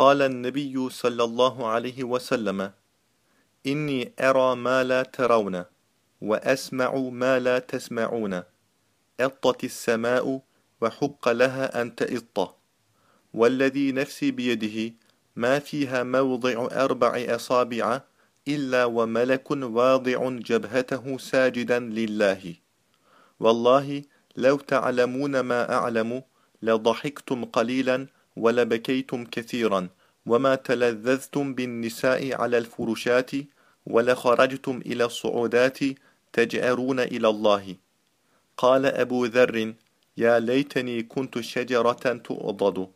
قال النبي صلى الله عليه وسلم إني أرى ما لا ترون وأسمع ما لا تسمعون أطت السماء وحق لها أن تئط والذي نفسي بيده ما فيها موضع أربع أصابع إلا وملك واضع جبهته ساجدا لله. والله لو تعلمون ما أعلم لضحكتم قليلا ولبكيتم كثيرا وما تلذذتم بالنساء على الفرشات ولخرجتم إلى الصعودات تجأرون إلى الله. قال أبو ذر يا ليتني كنت شجرة تؤضد.